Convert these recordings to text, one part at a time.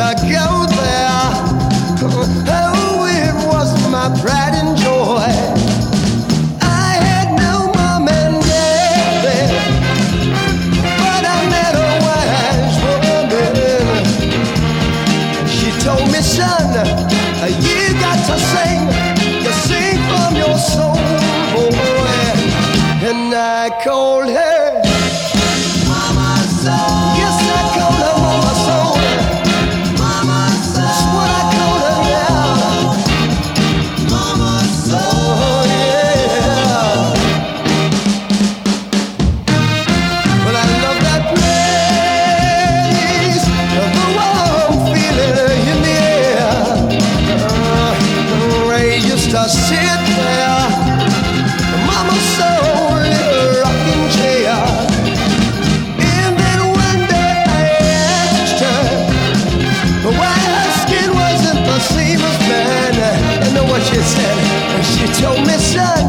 to go there. Oh, it was my pride and joy. I had no but I met a wise woman. She told me, son, you got to sing, you sing from your soul, boy. And I called her. To sit there, Mama a rocking chair. And then one day I asked her why her skin wasn't the same as mine. Know what she said? She told me, son,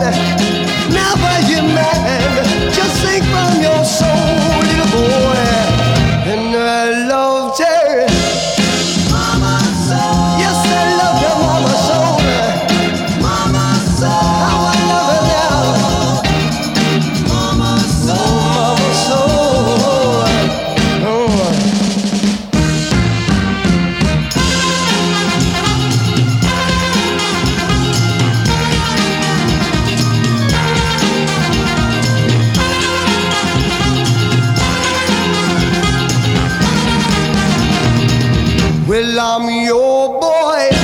Well, I'm your boy.